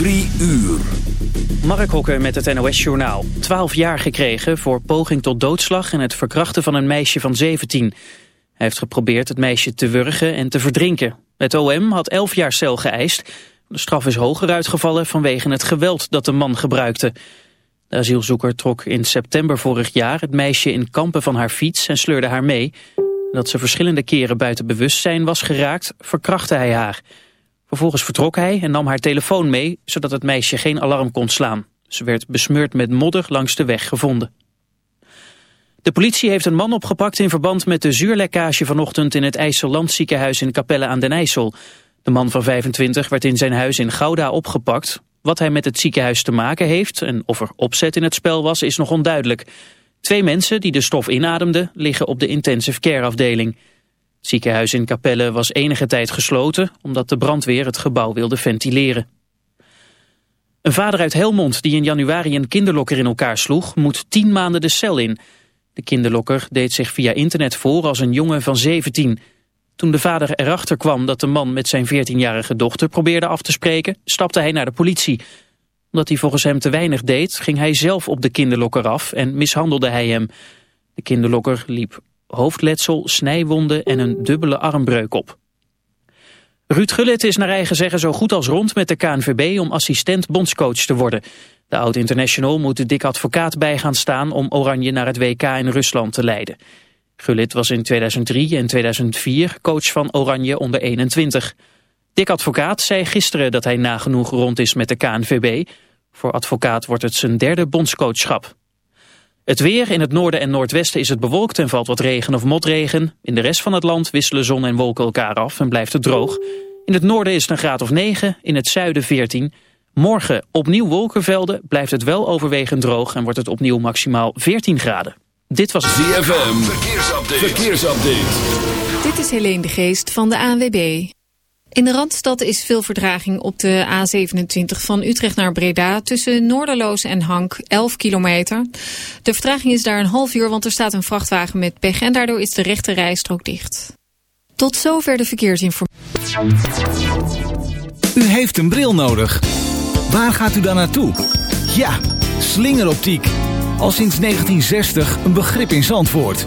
Drie uur. Mark Hokker met het NOS Journaal. 12 jaar gekregen voor poging tot doodslag en het verkrachten van een meisje van 17. Hij heeft geprobeerd het meisje te wurgen en te verdrinken. Het OM had 11 jaar cel geëist. De straf is hoger uitgevallen vanwege het geweld dat de man gebruikte. De asielzoeker trok in september vorig jaar het meisje in kampen van haar fiets en sleurde haar mee. Dat ze verschillende keren buiten bewustzijn was geraakt, verkrachtte hij haar. Vervolgens vertrok hij en nam haar telefoon mee, zodat het meisje geen alarm kon slaan. Ze werd besmeurd met modder langs de weg gevonden. De politie heeft een man opgepakt in verband met de zuurlekkage vanochtend in het IJsselland ziekenhuis in Capelle aan den IJssel. De man van 25 werd in zijn huis in Gouda opgepakt. Wat hij met het ziekenhuis te maken heeft en of er opzet in het spel was is nog onduidelijk. Twee mensen die de stof inademden liggen op de intensive care afdeling. Het ziekenhuis in Capelle was enige tijd gesloten omdat de brandweer het gebouw wilde ventileren. Een vader uit Helmond die in januari een kinderlokker in elkaar sloeg moet tien maanden de cel in. De kinderlokker deed zich via internet voor als een jongen van 17. Toen de vader erachter kwam dat de man met zijn 14-jarige dochter probeerde af te spreken, stapte hij naar de politie. Omdat hij volgens hem te weinig deed, ging hij zelf op de kinderlokker af en mishandelde hij hem. De kinderlokker liep hoofdletsel, snijwonden en een dubbele armbreuk op. Ruud Gullit is naar eigen zeggen zo goed als rond met de KNVB om assistent bondscoach te worden. De oud-international moet de dik advocaat bij gaan staan om Oranje naar het WK in Rusland te leiden. Gullit was in 2003 en 2004 coach van Oranje onder 21. Dick Advocaat zei gisteren dat hij nagenoeg rond is met de KNVB. Voor advocaat wordt het zijn derde bondscoachschap. Het weer in het noorden en noordwesten is het bewolkt en valt wat regen of motregen. In de rest van het land wisselen zon en wolken elkaar af en blijft het droog. In het noorden is het een graad of 9, in het zuiden 14. Morgen opnieuw wolkenvelden, blijft het wel overwegend droog en wordt het opnieuw maximaal 14 graden. Dit was ZFM, verkeersupdate. verkeersupdate. Dit is Helene de Geest van de ANWB. In de Randstad is veel verdraging op de A27 van Utrecht naar Breda... tussen Noorderloos en Hank, 11 kilometer. De vertraging is daar een half uur, want er staat een vrachtwagen met pech... en daardoor is de rechte rijstrook dicht. Tot zover de verkeersinformatie. U heeft een bril nodig. Waar gaat u dan naartoe? Ja, slingeroptiek. Al sinds 1960 een begrip in Zandvoort.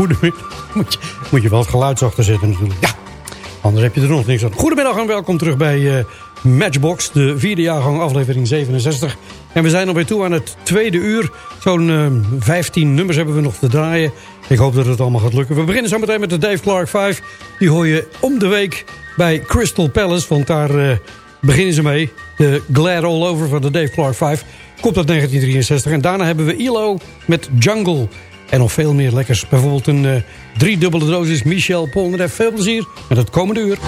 Goedemiddag. Moet je, moet je wel het geluid zachter zetten natuurlijk. Ja, anders heb je er nog niks aan. Goedemiddag en welkom terug bij eh, Matchbox. De vierde jaargang aflevering 67. En we zijn alweer toe aan het tweede uur. Zo'n eh, 15 nummers hebben we nog te draaien. Ik hoop dat het allemaal gaat lukken. We beginnen zo meteen met de Dave Clark 5. Die hoor je om de week bij Crystal Palace. Want daar eh, beginnen ze mee. De Glad All Over van de Dave Clark 5. Komt uit 1963. En daarna hebben we ILO met Jungle. En nog veel meer lekkers. Bijvoorbeeld een uh, driedubbele dosis Michel Polnareff. Veel plezier met het komende uur.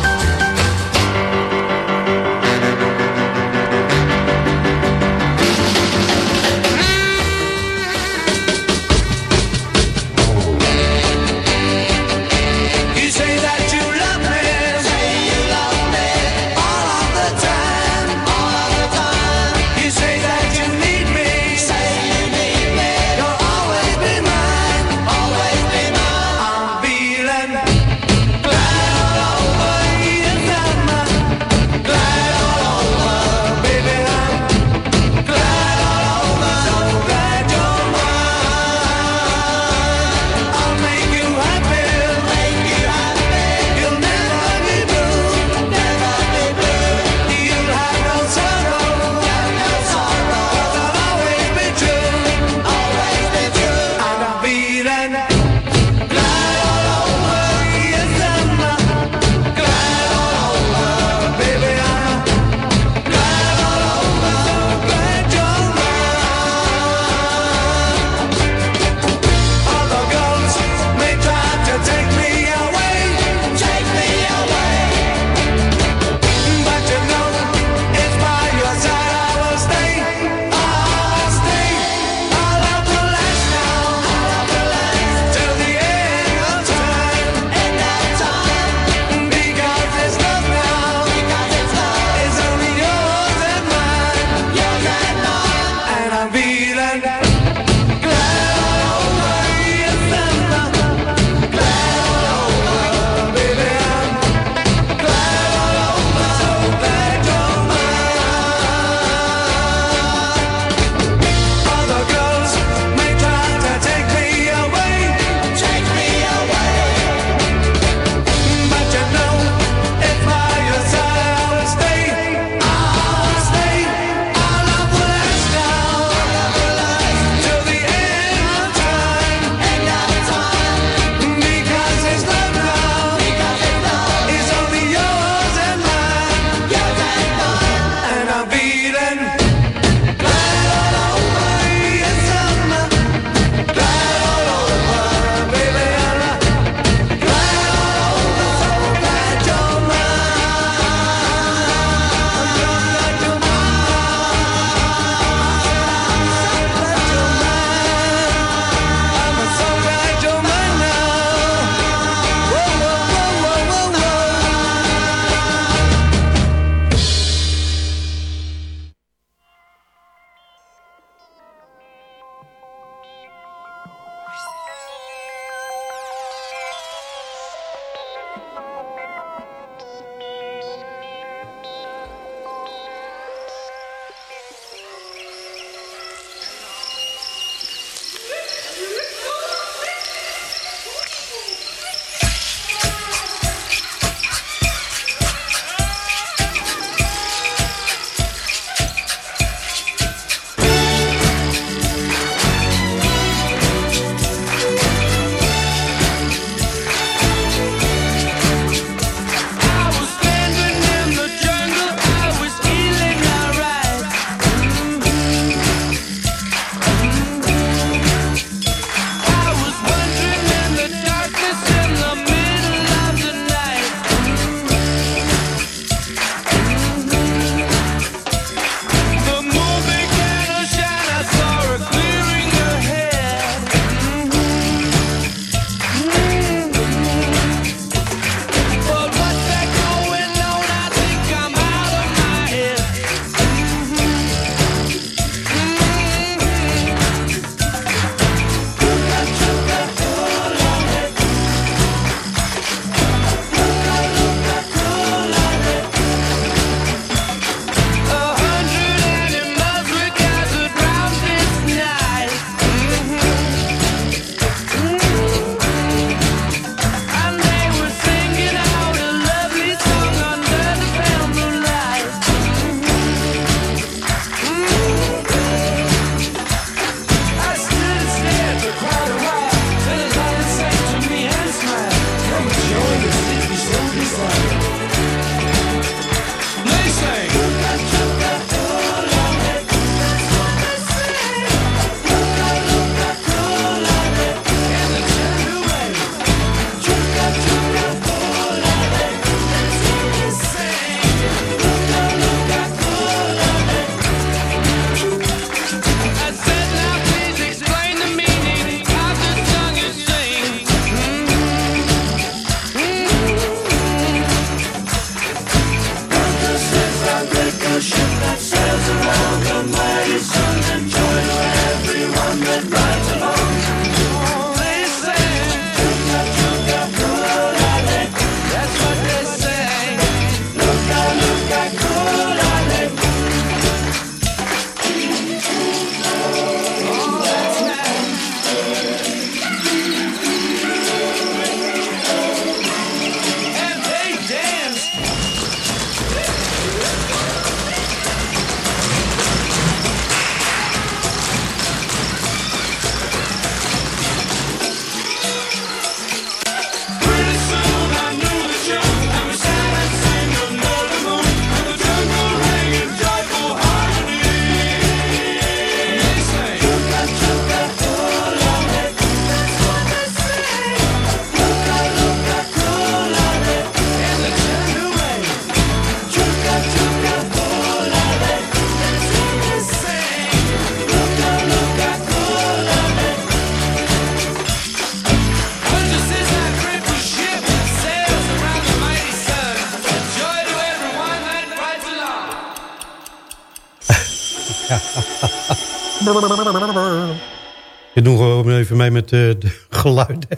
Je doen gewoon even mee met de, de geluiden.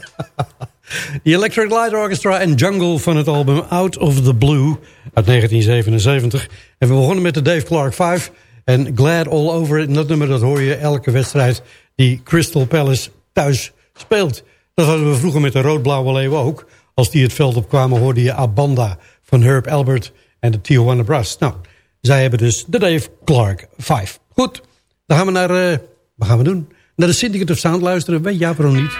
The Electric Light Orchestra en Jungle van het album Out of the Blue uit 1977. En we begonnen met de Dave Clark 5 en Glad All Over. En dat nummer dat hoor je elke wedstrijd die Crystal Palace thuis speelt. Dat hadden we vroeger met de Rood-Blauwe Leeuw ook. Als die het veld opkwamen hoorde je Abanda van Herb Albert en de Tijuana Brass. Nou, zij hebben dus de Dave Clark 5. Goed, dan gaan we naar... Uh, wat gaan we doen? Naar de Syndicate of Sound luisteren. Weet ja, waarom niet?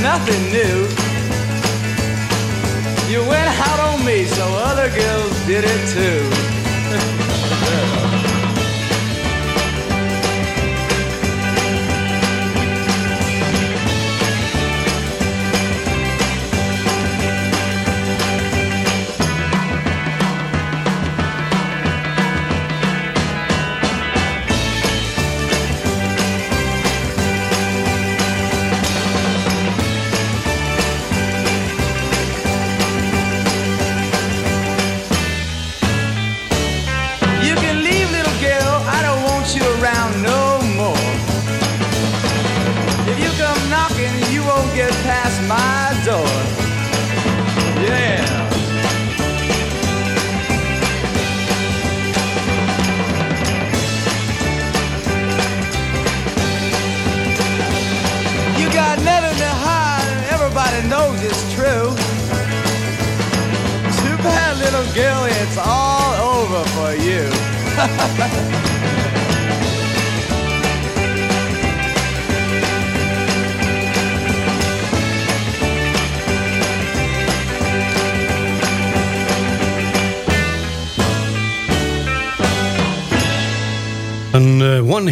Nothing new. You went out on me, so other girls did it too.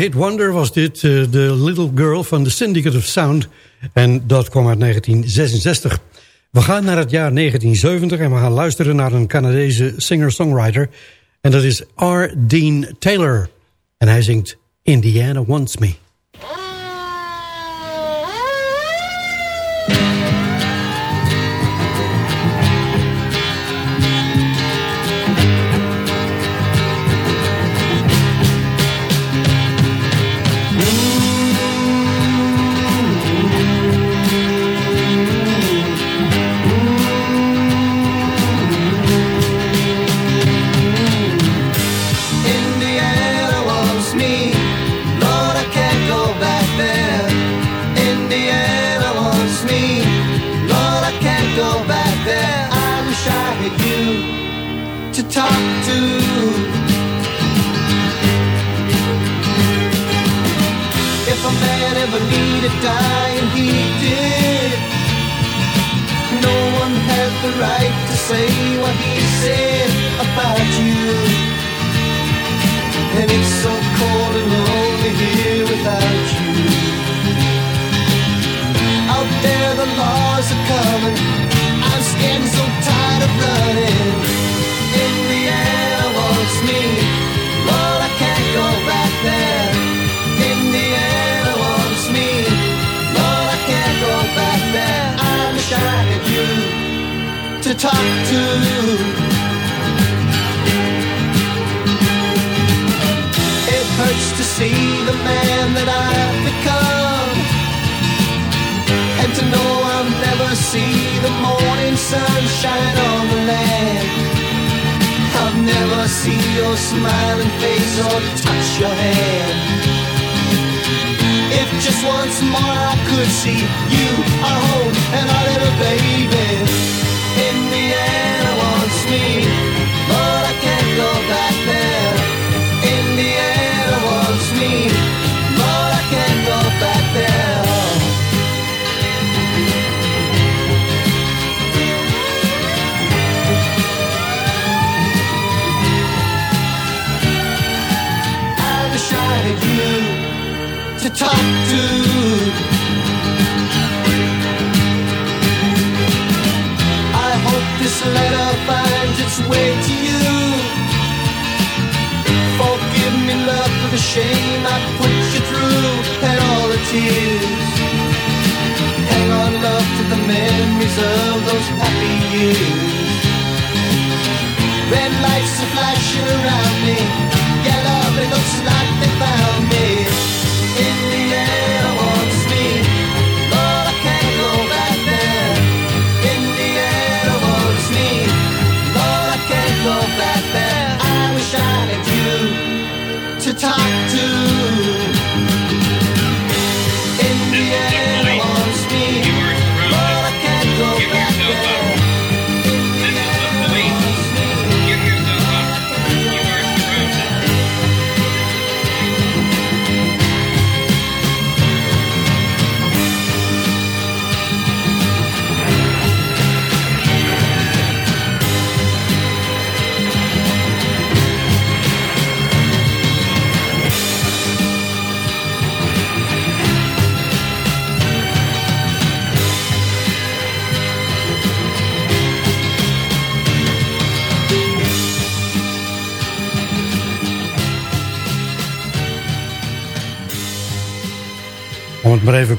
One-hit wonder was dit, uh, The Little Girl van The Syndicate of Sound. En dat kwam uit 1966. We gaan naar het jaar 1970 en we gaan luisteren naar een Canadese singer-songwriter. En dat is R. Dean Taylor. En hij zingt Indiana Wants Me.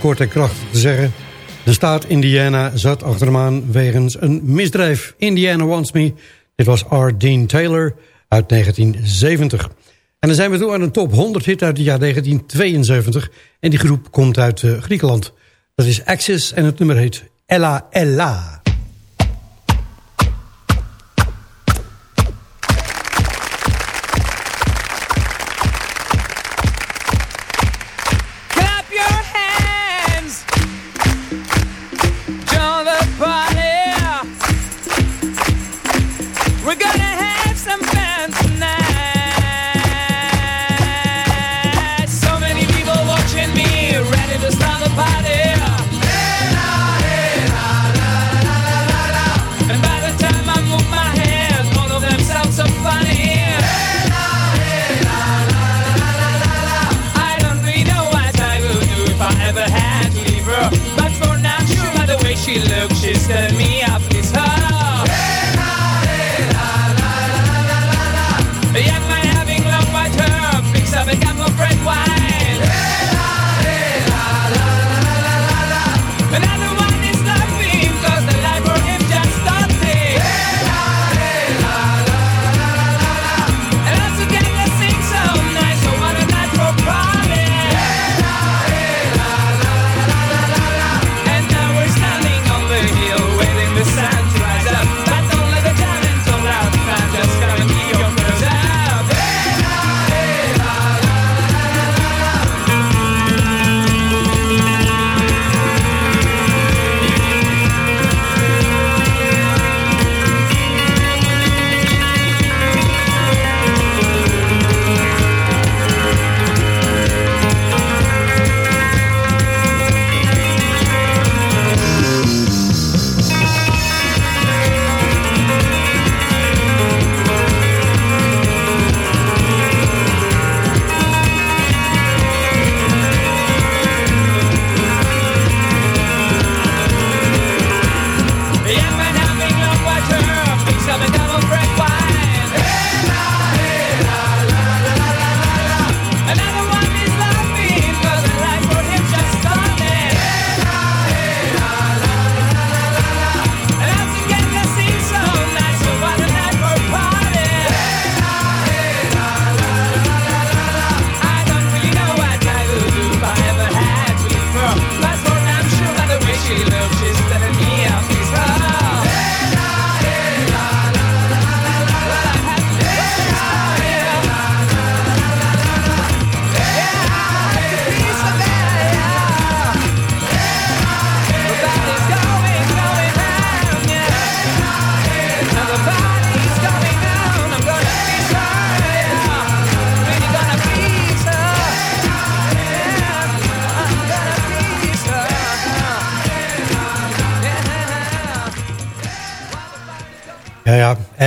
kort en krachtig te zeggen. De staat Indiana zat achter de maan wegens een misdrijf. Indiana Wants Me. Dit was R. Dean Taylor uit 1970. En dan zijn we toe aan een top 100 hit uit het jaar 1972. En die groep komt uit eh, Griekenland. Dat is Axis en het nummer heet Ella Ella.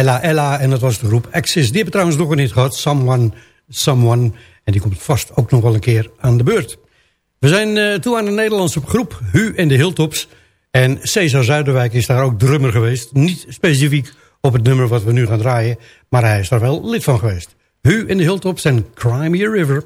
Ella, Ella. En dat was de groep Axis. Die hebben trouwens nog een hit gehad. Someone, Someone. En die komt vast ook nog wel een keer aan de beurt. We zijn uh, toe aan de Nederlandse groep Hu en de Hilltops. En Cesar Zuiderwijk is daar ook drummer geweest. Niet specifiek op het nummer wat we nu gaan draaien. Maar hij is daar wel lid van geweest. Hu en de Hilltops en Crimea River.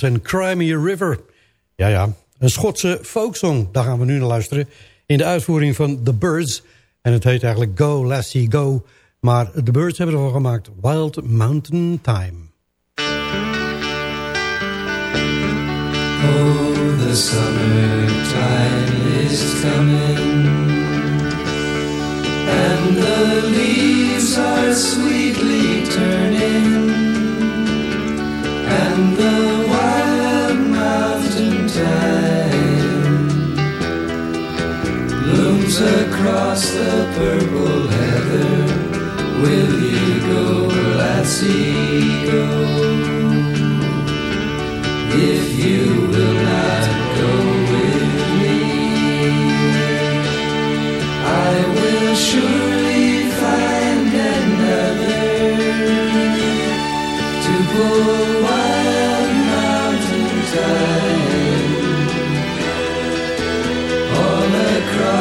De Hilltops en Crimea River. Ja, ja, een Schotse folksong. Daar gaan we nu naar luisteren. In de uitvoering van The Birds. En het heet eigenlijk Go Lassie Go. Maar The Birds hebben ervan gemaakt Wild Mountain Time. Oh, the summertime is coming, and the leaves are sweetly turning, and the across the purple heather. Will you go, lassie, go? If you will not go with me, I will surely find another to pull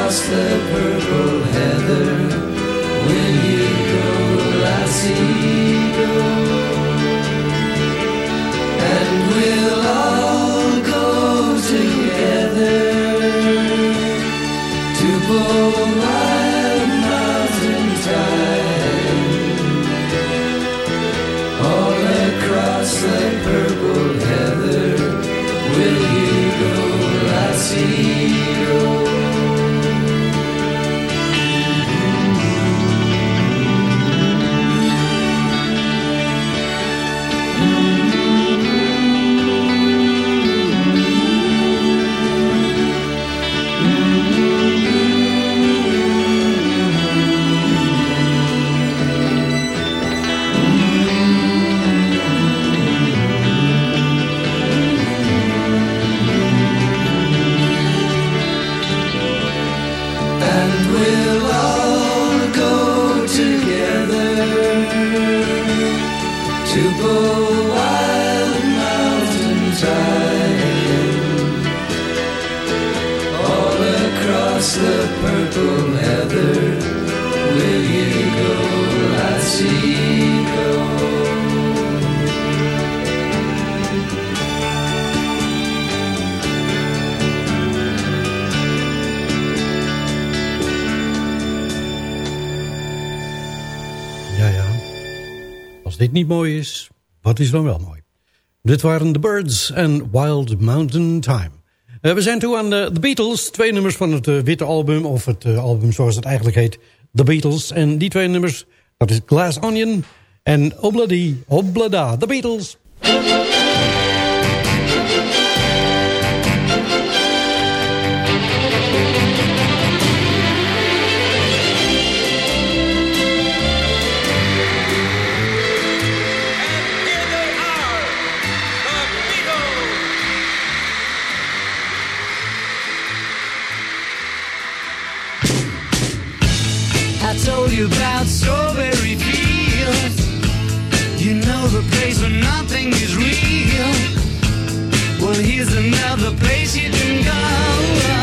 across the purple heather. Will you go, lassie, is dan wel mooi. Dit waren The Birds en Wild Mountain Time. Eh, we zijn toe aan eh, de, Beatles. Twee nummers van het eh, witte album, of het album zoals het eigenlijk heet. The Beatles. En die twee nummers, dat is Glass Onion en Obladi, Oblada, The Beatles. you about strawberry fields. You know the place where nothing is real. Well, here's another place you can go.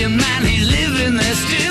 man he's living this.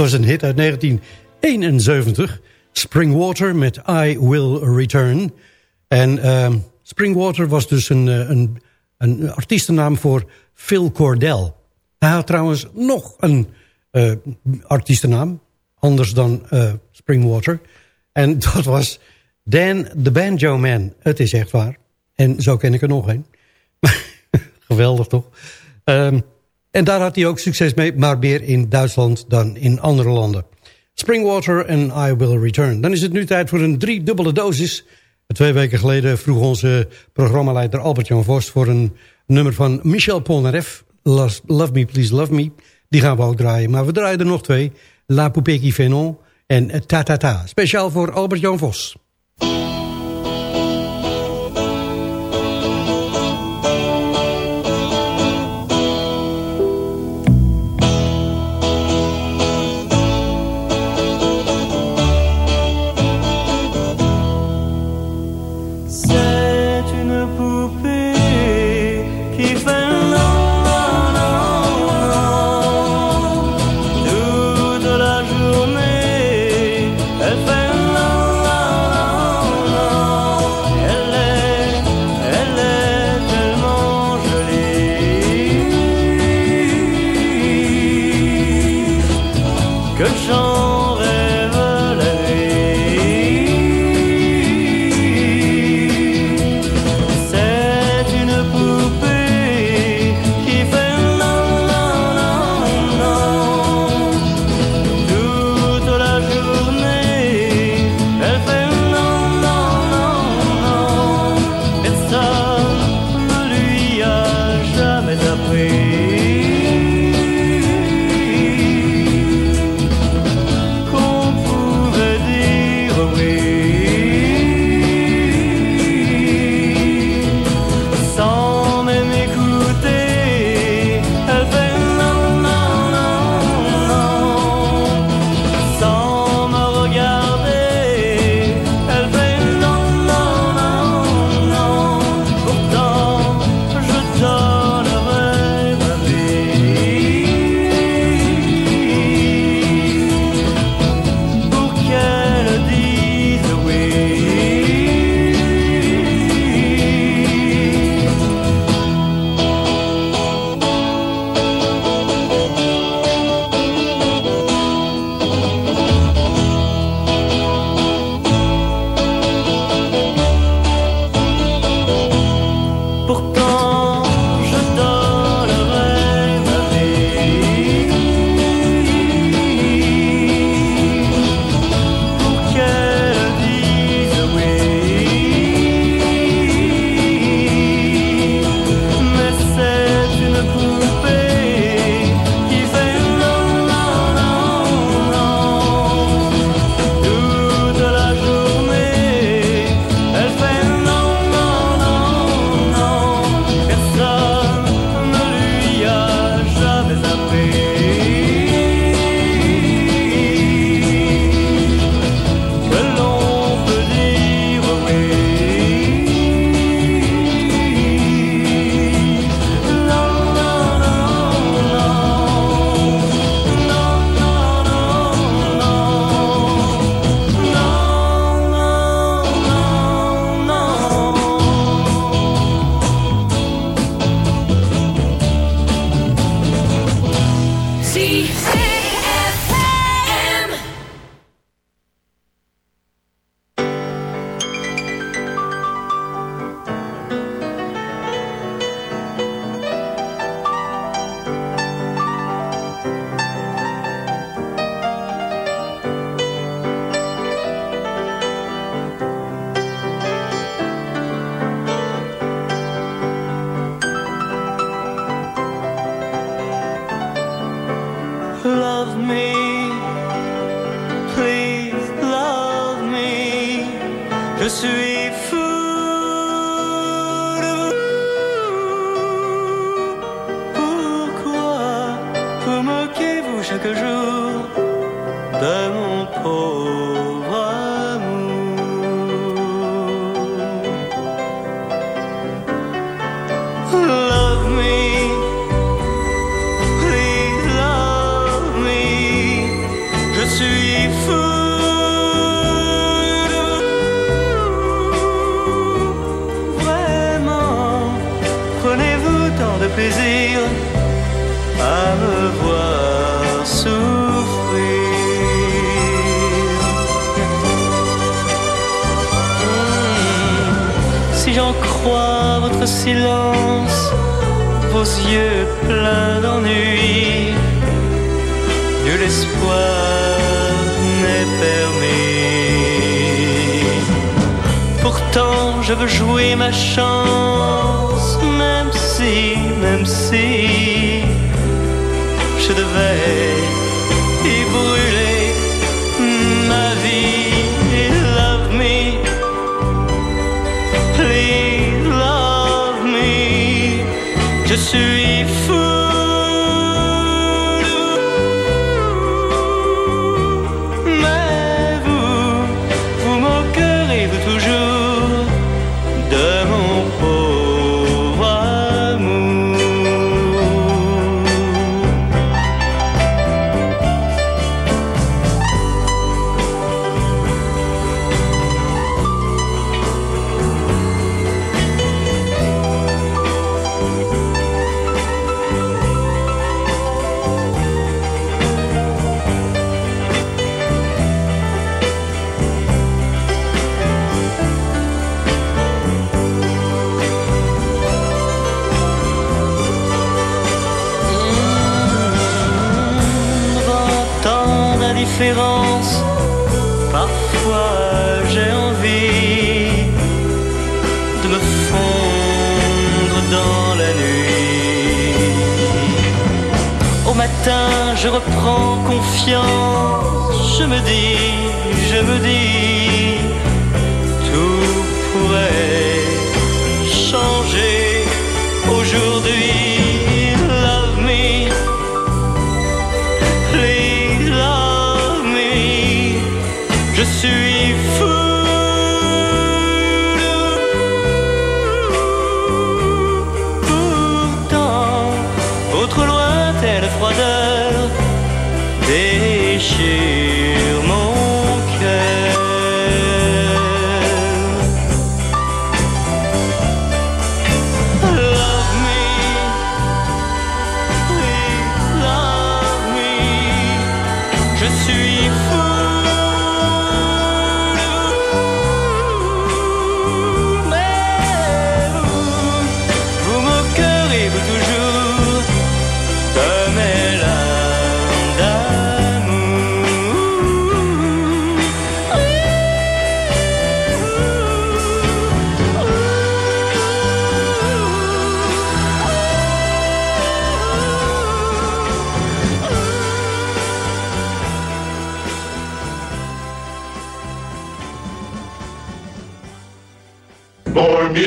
Was een hit uit 1971. Springwater met I Will Return. En uh, Springwater was dus een, eh, een, een artiestennaam voor Phil Cordell. Hij had trouwens nog een uh, artiestennaam. Anders dan uh, Springwater. En dat was Dan the Banjo Man. Het is echt waar. En zo ken ik er nog een. Geweldig toch? Um, en daar had hij ook succes mee, maar meer in Duitsland dan in andere landen. Springwater en I Will Return. Dan is het nu tijd voor een driedubbele dosis. Twee weken geleden vroeg onze programmaleider Albert-Jan Vos... voor een nummer van Michel Polnareff, Love Me Please Love Me. Die gaan we ook draaien, maar we draaien er nog twee. La Poupée qui fait non en Ta Ta Ta. Speciaal voor Albert-Jan Vos.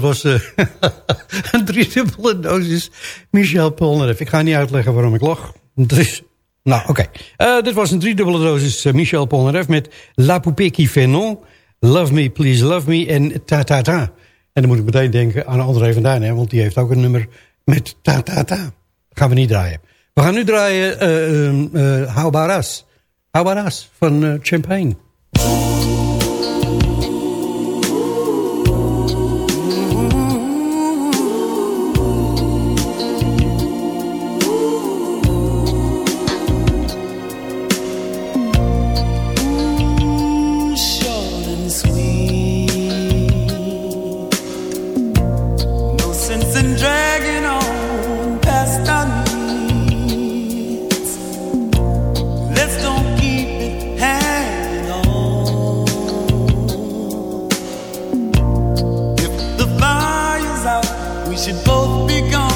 Dat was eh, een driedubbele dosis Michel Polnareff. Ik ga niet uitleggen waarom ik lach. Dat is, nou, oké. Eh, dit was een driedubbele dosis eh, Michel Polnareff met La Poupée qui fait non, Love Me, Please Love Me en Ta Ta Ta. En dan moet ik meteen denken aan André van Duin, hè, want die heeft ook een nummer met Ta Ta Ta. Gaan we niet draaien. We gaan nu draaien uh, uh. How About Us van uh, Champagne. Should both be gone.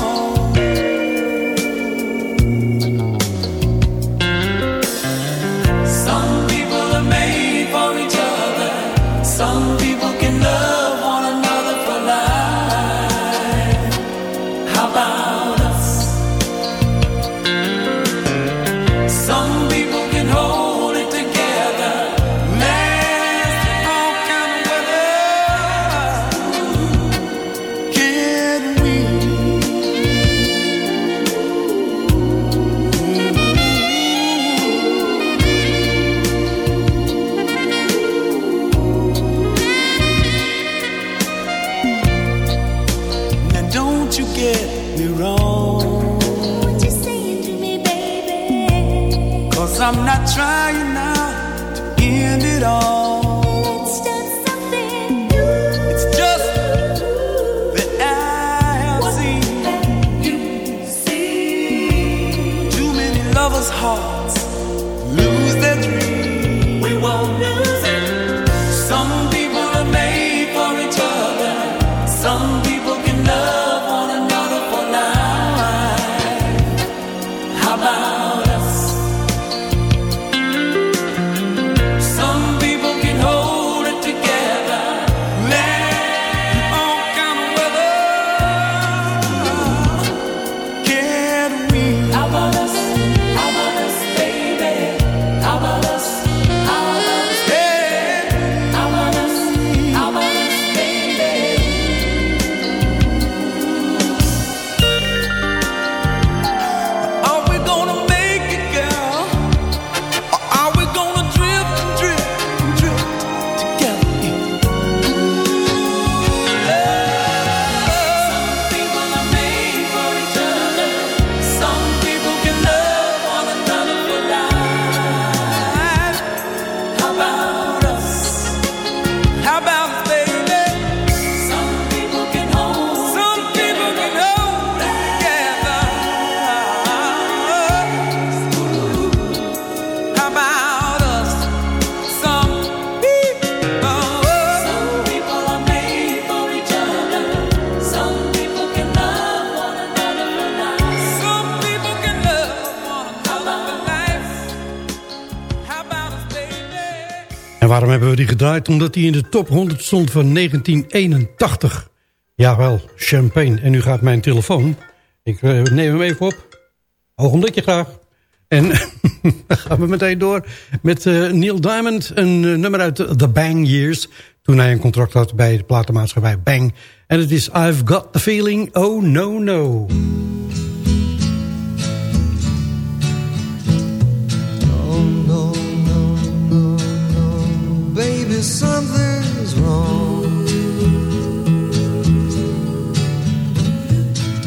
try. Omdat die in de top 100 stond van 1981. Jawel, champagne. En nu gaat mijn telefoon. Ik eh, neem hem even op. Ogenblikje graag. En dan gaan we meteen door met eh, Neil Diamond. Een eh, nummer uit The Bang Years. Toen hij een contract had bij de platenmaatschappij Bang. En het is I've Got The Feeling, Oh No. no, something's wrong.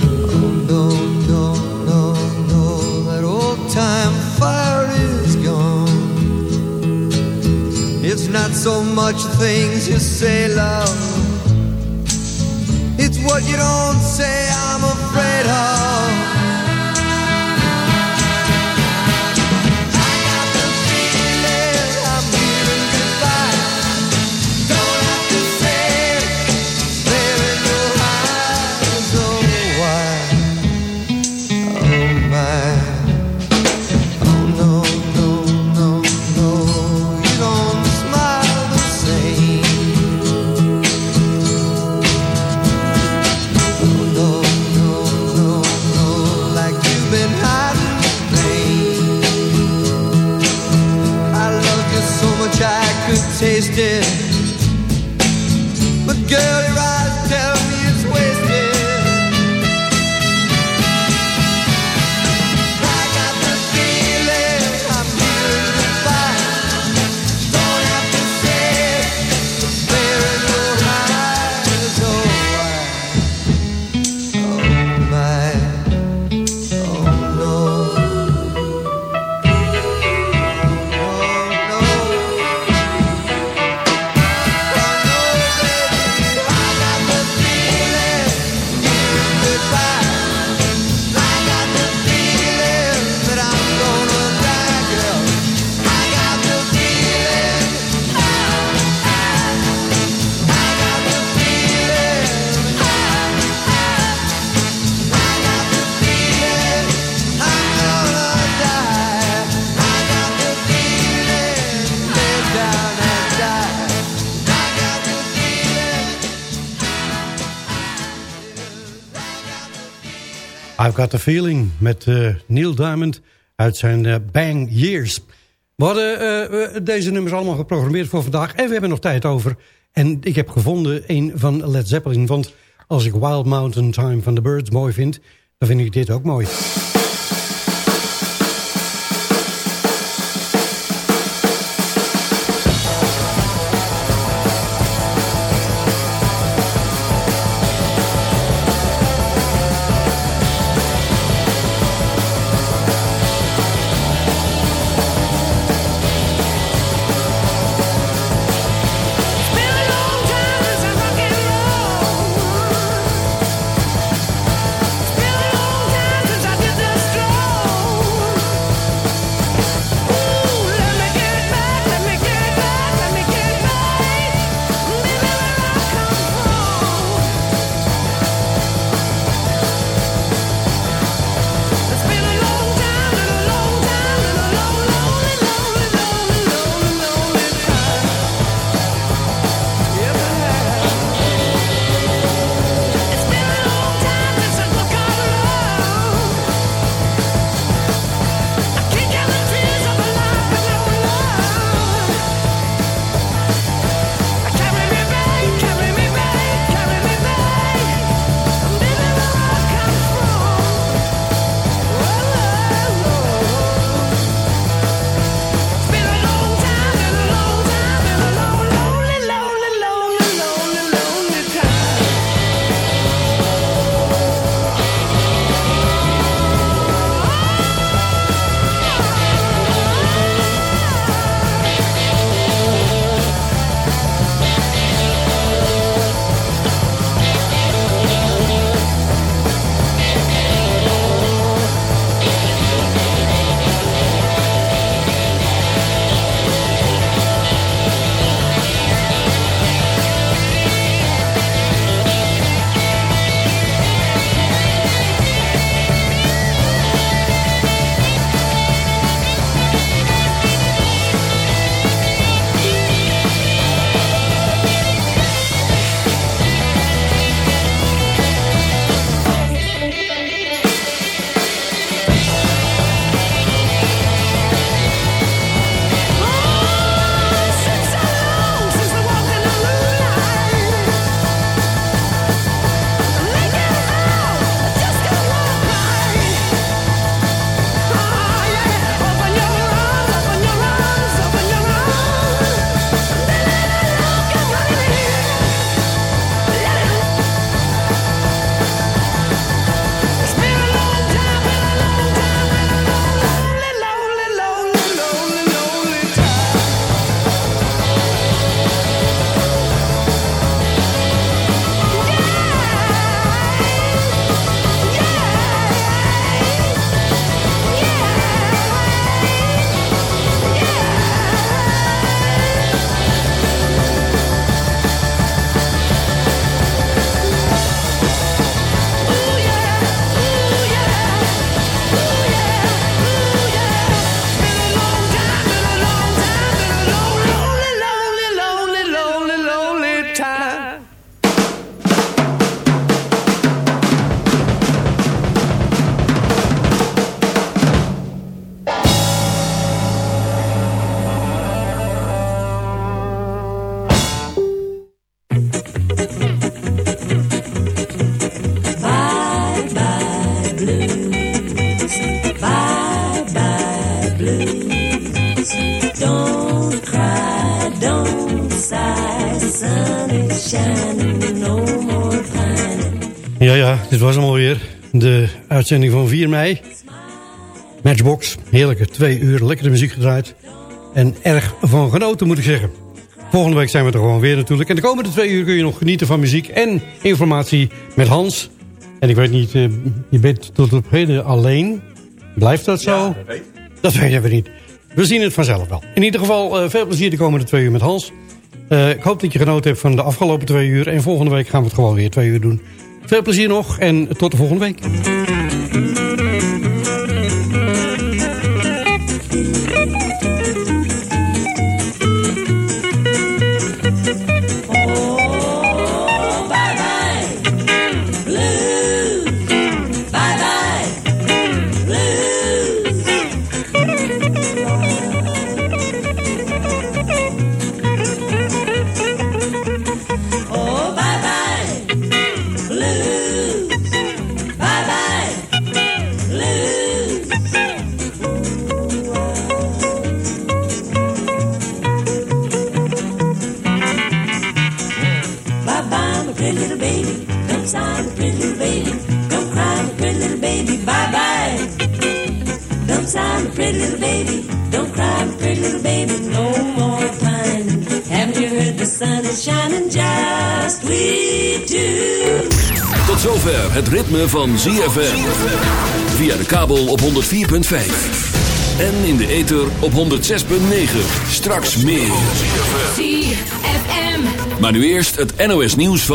Oh, no, no, no, no, that old time fire is gone. It's not so much things you say, love. It's what you don't say I'm afraid of. Got Feeling met uh, Neil Diamond uit zijn uh, Bang Years. We hadden uh, deze nummers allemaal geprogrammeerd voor vandaag en we hebben nog tijd over. En ik heb gevonden een van Led Zeppelin, want als ik Wild Mountain Time van The Birds mooi vind, dan vind ik dit ook mooi. Dit was hem alweer. De uitzending van 4 mei. Matchbox. Heerlijke twee uur. Lekkere muziek gedraaid. En erg van genoten moet ik zeggen. Volgende week zijn we er gewoon weer natuurlijk. En de komende twee uur kun je nog genieten van muziek en informatie met Hans. En ik weet niet, uh, je bent tot op heden alleen. Blijft dat zo? Ja, dat weet Dat weten we niet. We zien het vanzelf wel. In ieder geval uh, veel plezier de komende twee uur met Hans. Uh, ik hoop dat je genoten hebt van de afgelopen twee uur. En volgende week gaan we het gewoon weer twee uur doen. Veel plezier nog en tot de volgende week. Sun is shining just we two? Tot zover het ritme van ZFM. Via de kabel op 104.5. En in de ether op 106.9. Straks meer. ZFM. Maar nu eerst het NOS nieuws van...